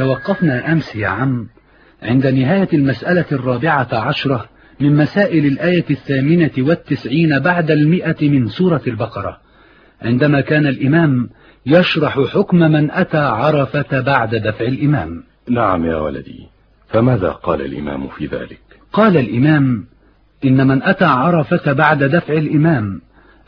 توقفنا أمس يا عم عند نهاية المسألة الرابعة عشرة من مسائل الآية الثامنة والتسعين بعد المئة من سورة البقرة. عندما كان الإمام يشرح حكم من أتى عرفة بعد دفع الإمام. نعم يا ولدي. فماذا قال الإمام في ذلك؟ قال الإمام إن من أتى عرفة بعد دفع الإمام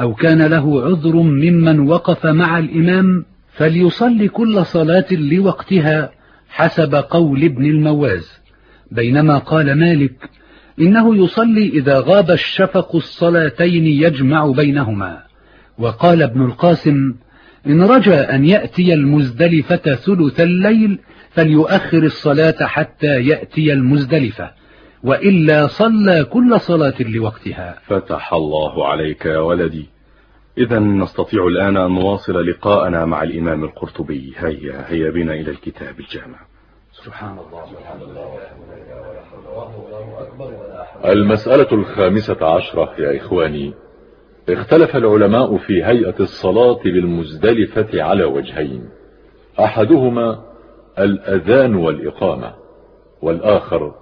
أو كان له عذر ممن وقف مع الإمام فليصلي كل صلاة لوقتها حسب قول ابن المواز بينما قال مالك إنه يصلي إذا غاب الشفق الصلاتين يجمع بينهما. وقال ابن القاسم إن رجا أن يأتي المزدلفة ثلث الليل فليؤخر الصلاة حتى يأتي المزدلفة وإلا صلى كل صلاة لوقتها. فتح الله عليك يا ولدي. إذا نستطيع الآن أن نواصل لقاءنا مع الإمام القرطبي. هيا هيا بنا إلى الكتاب الجامع. سبحان الله المسألة الخامسة عشرة يا إخواني. اختلف العلماء في هيئة الصلاة بالمزدلفة على وجهين. أحدهما الأذان والإقامة والآخر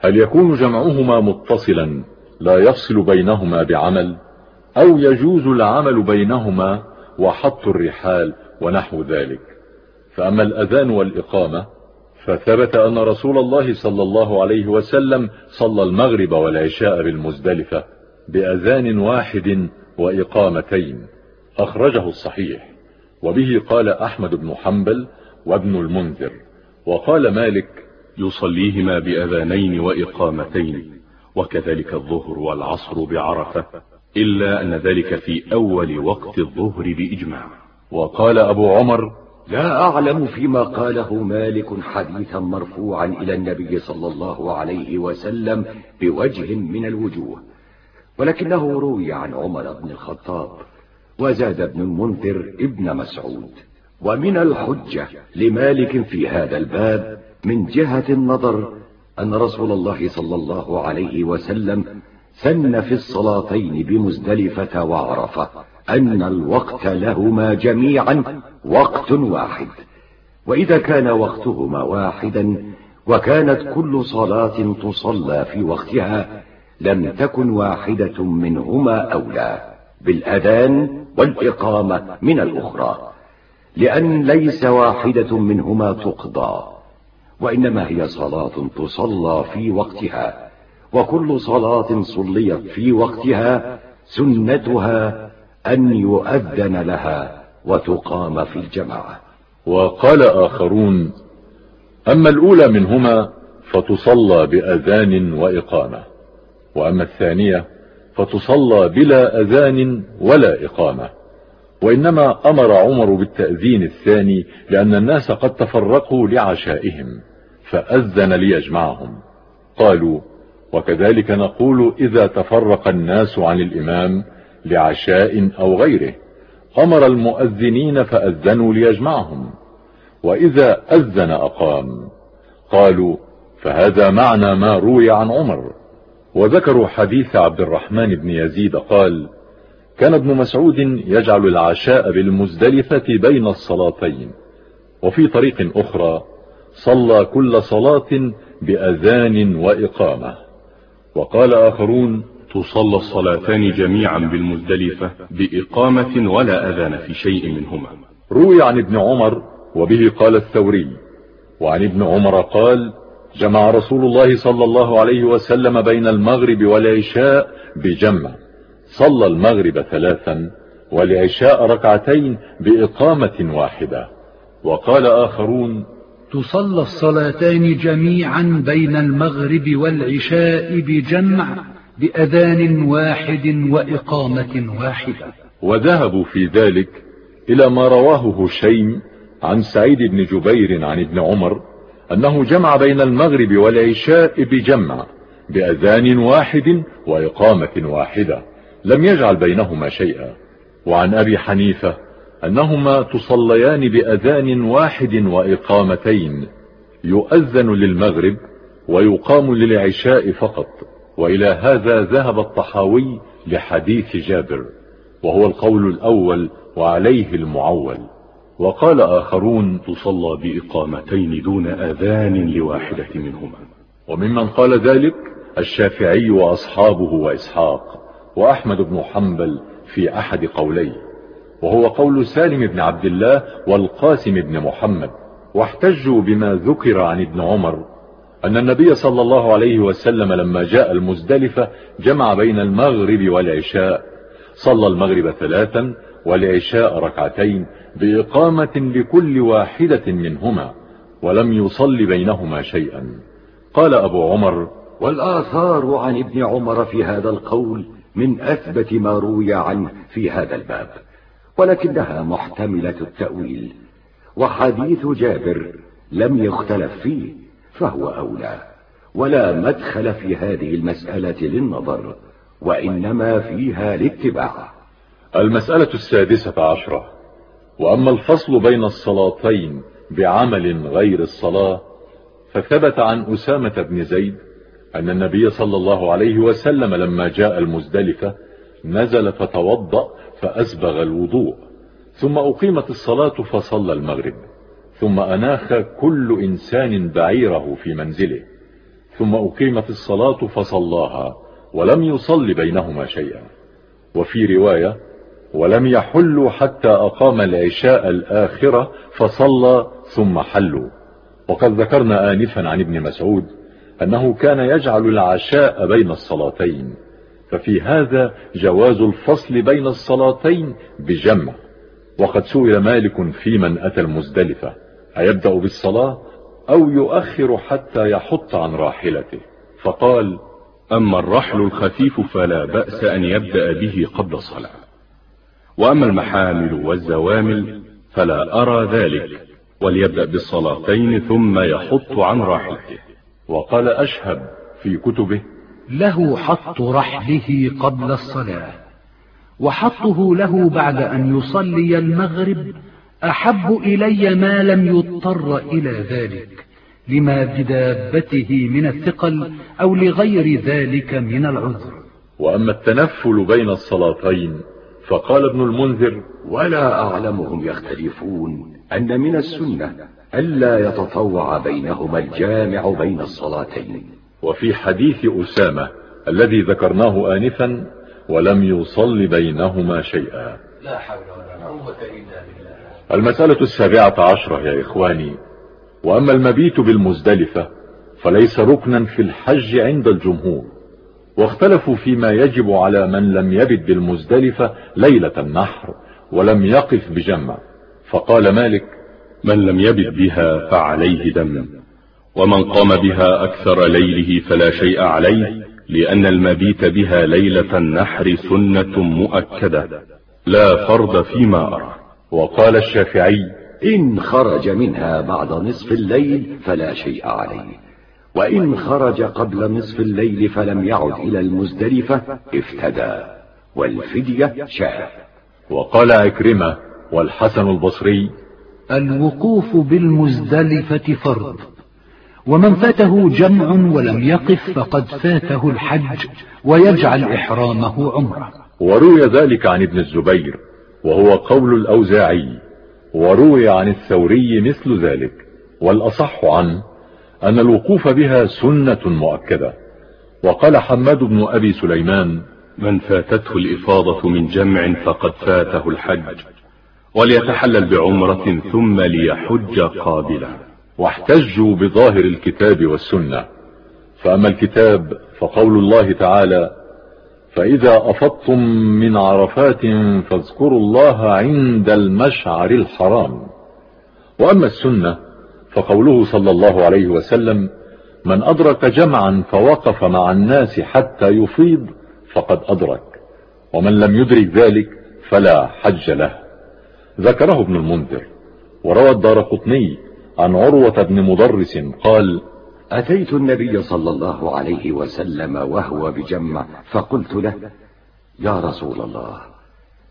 هل يكون جمعهما متصلا لا يفصل بينهما بعمل؟ أو يجوز العمل بينهما وحط الرحال ونحو ذلك. فأما الأذان والإقامة فثبت أن رسول الله صلى الله عليه وسلم صلى المغرب والعشاء بالمزدلفة بأذان واحد وإقامتين. أخرجه الصحيح. وبه قال أحمد بن حنبل وابن المنذر. وقال مالك يصليهما بأذانين وإقامتين وكذلك الظهر والعصر بعرفة. إلا أن ذلك في أول وقت الظهر بإجماع. وقال أبو عمر لا أعلم فيما قاله مالك حديثا مرفوعا إلى النبي صلى الله عليه وسلم بوجه من الوجوه. ولكنه روي عن عمر بن الخطاب وزاد ابن المنذر ابن مسعود. ومن الحجة لمالك في هذا الباب من جهة النظر أن رسول الله صلى الله عليه وسلم سن في الصلاتين بمزدلفة وعرفة أن الوقت لهما جميعا وقت واحد. وإذا كان وقتهما واحدا وكانت كل صلاة تصلى في وقتها لم تكن واحدة منهما أولى بالأذان والإقامة من الأخرى لأن ليس واحدة منهما تقضى وإنما هي صلاة تصلى في وقتها. وكل صلاة صليت في وقتها سنتها أن يؤذن لها وتقام في الجماعة. وقال آخرون أما الأولى منهما فتصلى بأذان وإقامة وأما الثانية فتصلى بلا أذان ولا إقامة وإنما أمر عمر بالتأذين الثاني لأن الناس قد تفرقوا لعشائهم فأذن ليجمعهم. قالوا وكذلك نقول إذا تفرق الناس عن الإمام لعشاء أو غيره أمر المؤذنين فأذنوا ليجمعهم وإذا أذن أقام قالوا فهذا معنى ما روي عن عمر وذكروا حديث عبد الرحمن بن يزيد قال كان ابن مسعود يجعل العشاء بالمزدلفة بين الصلاتين وفي طريق أخرى صلى كل صلاة بأذان وإقامة. وقال آخرون تصلى الصلاتان جميعا بالمزدلفة بإقامة ولا أذان في شيء منهما. روي عن ابن عمر وبه قال الثوري وعن ابن عمر قال جمع رسول الله صلى الله عليه وسلم بين المغرب والعشاء بجمع صلى المغرب ثلاثا والعشاء ركعتين بإقامة واحدة. وقال آخرون تصلى الصلاتان جميعا بين المغرب والعشاء بجمع بأذان واحد وإقامة واحدة. وذهبوا في ذلك إلى ما رواه هشيم عن سعيد بن جبير عن ابن عمر أنه جمع بين المغرب والعشاء بجمع بأذان واحد وإقامة واحدة. لم يجعل بينهما شيئا. وعن أبي حنيفة أنهما تصليان بأذان واحد وإقامتين يؤذن للمغرب ويقام للعشاء فقط وإلى هذا ذهب الطحاوي لحديث جابر وهو القول الأول وعليه المعول. وقال آخرون تصلى بإقامتين دون أذان لواحدة منهما. وممن قال ذلك الشافعي وأصحابه وإسحاق وأحمد بن حنبل في أحد قوليه. وهو قول سالم بن عبد الله والقاسم بن محمد. واحتجوا بما ذكر عن ابن عمر أن النبي صلى الله عليه وسلم لما جاء المزدلفة جمع بين المغرب والعشاء. صلى المغرب ثلاثا والعشاء ركعتين بإقامة لكل واحدة منهما ولم يصل بينهما شيئا. قال أبو عمر والآثار عن ابن عمر في هذا القول من أثبت ما روي عنه في هذا الباب. ولكنها محتملة التأويل وحديث جابر لم يختلف فيه فهو أولى. ولا مدخل في هذه المسألة للنظر وإنما فيها الاتباع المسألة السادسة عشرة. وأما الفصل بين الصلاتين بعمل غير الصلاة فثبت عن أسامة بن زيد أن النبي صلى الله عليه وسلم لما جاء المزدلفة نزل فتوضأ فأسبغ الوضوء ثم أقيمت الصلاة فصلى المغرب ثم أناخ كل إنسان بعيره في منزله ثم أقيمت الصلاة فصلاها ولم يصل بينهما شيئا. وفي رواية ولم يحلوا حتى أقام العشاء الآخرة فصلى ثم حلوا وقد ذكرنا آنفا عن ابن مسعود أنه كان يجعل العشاء بين الصلاتين. ففي هذا جواز الفصل بين الصلاتين بجمع. وقد سئل مالك في من أتى المزدلفة أيبدأ بالصلاة أو يؤخر حتى يحط عن راحلته؟ فقال أما الرحل الخفيف فلا بأس أن يبدأ به قبل الصلاة. وأما المحامل والزوامل فلا أرى ذلك وليبدأ بالصلاتين ثم يحط عن راحلته. وقال أشهب في كتبه له حط رحله قبل الصلاة وحطه له بعد أن يصلي المغرب أحب إلي ما لم يضطر إلى ذلك لما بدابته من الثقل أو لغير ذلك من العذر. وأما التنفل بين الصلاتين فقال ابن المنذر ولا أعلمهم يختلفون أن من السنة ألا يتطوع بينهما الجامع بين الصلاتين. وفي حديث أسامة الذي ذكرناه آنفا ولم يصل بينهما شيئا. لا حول ولا قوة إلا بالله. المسألة السابعة عشرة يا إخواني. وأما المبيت بالمزدلفة فليس ركنا في الحج عند الجمهور. واختلفوا فيما يجب على من لم يبت بالمزدلفة ليلة النحر ولم يقف بجمع. فقال مالك من لم يبت بها فعليه دم. ومن قام بها أكثر ليله فلا شيء عليه لأن المبيت بها ليلة النحر سنة مؤكدة. لا فرض فيما أرى. وقال الشافعي إن خرج منها بعد نصف الليل فلا شيء عليه. وإن خرج قبل نصف الليل فلم يعد إلى المزدلفة افتدى. والفدية شاة وقال عكرمة والحسن البصري الوقوف بالمزدلفة فرض. ومن فاته جمع ولم يقف فقد فاته الحج ويجعل إحرامه عمرة. وروي ذلك عن ابن الزبير وهو قول الأوزاعي وروي عن الثوري مثل ذلك والأصح عنه أن الوقوف بها سنة مؤكدة. وقال حماد بن أبي سليمان من فاتته الإفاضة من جمع فقد فاته الحج وليتحلل بعمرة ثم ليحج قابلا. واحتجوا بظاهر الكتاب والسنة. فأما الكتاب فقول الله تعالى فإذا أفضتم من عرفات فاذكروا الله عند المشعر الحرام. وأما السنة فقوله صلى الله عليه وسلم من أدرك جمعا فوقف مع الناس حتى يفيض فقد أدرك ومن لم يدرك ذلك فلا حج له. ذكره ابن المنذر وروى الدار قطني عن عروة بن مدرس قال أتيت النبي صلى الله عليه وسلم وهو بجمع فقلت له يا رسول الله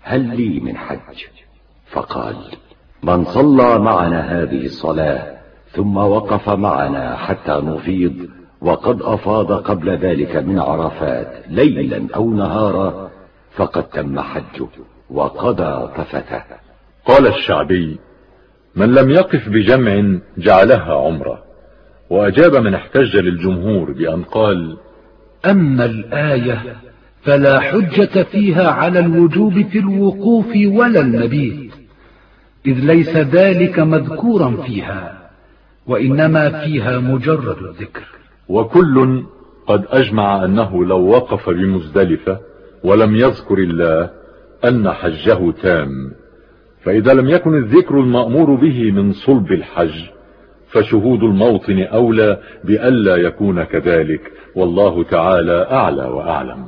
هل لي من حج؟ فقال من صلى معنا هذه الصلاة ثم وقف معنا حتى نفيض وقد أفاض قبل ذلك من عرفات ليلا أو نهارا فقد تم حجه وقضى تفته قال الشعبي من لم يقف بجمع جعلها عمرة. وأجاب من احتج للجمهور بأن قال أما الآية فلا حجة فيها على الوجوب في الوقوف ولا المبيت إذ ليس ذلك مذكورا فيها وإنما فيها مجرد الذكر. وكل قد أجمع أنه لو وقف بمزدلفة ولم يذكر الله أن حجه تام. فإذا لم يكن الذكر المأمور به من صلب الحج فشهود الموطن أولى بألا يكون كذلك. والله تعالى أعلى وأعلم.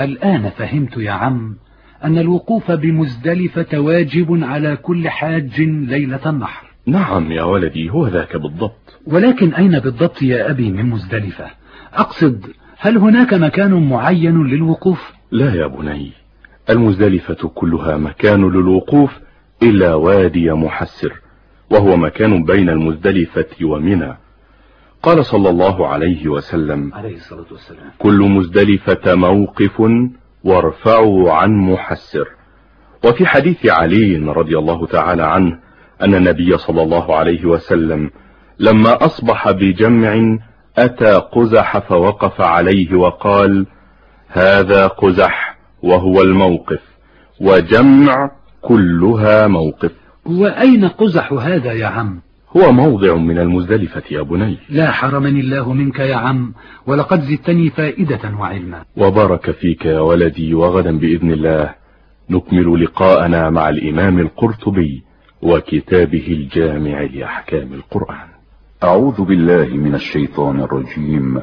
الآن فهمت يا عم أن الوقوف بمزدلفة واجب على كل حاج ليلة النحر. نعم يا ولدي هو ذاك بالضبط. ولكن أين بالضبط يا أبي من مزدلفة؟ أقصد هل هناك مكان معين للوقوف؟ لا يا بني المزدلفة كلها مكان للوقوف إلا وادي محسر وهو مكان بين المزدلفة ومنى. قال صلى الله عليه وسلم عليه الصلاة والسلام. كل مزدلفة موقف وارفعوا عن محسر. وفي حديث علي رضي الله تعالى عنه أن النبي صلى الله عليه وسلم لما أصبح بجمع أتى قزح فوقف عليه وقال هذا قزح وهو الموقف وجمع كلها موقف. وأين قزح هذا يا عم؟ هو موضع من المزدلفة يا بني. لا حرمني الله منك يا عم ولقد زدتني فائدة وعلما. وبارك فيك يا ولدي وغدا بإذن الله نكمل لقاءنا مع الإمام القرطبي وكتابه الجامع لأحكام القرآن. أعوذ بالله من الشيطان الرجيم.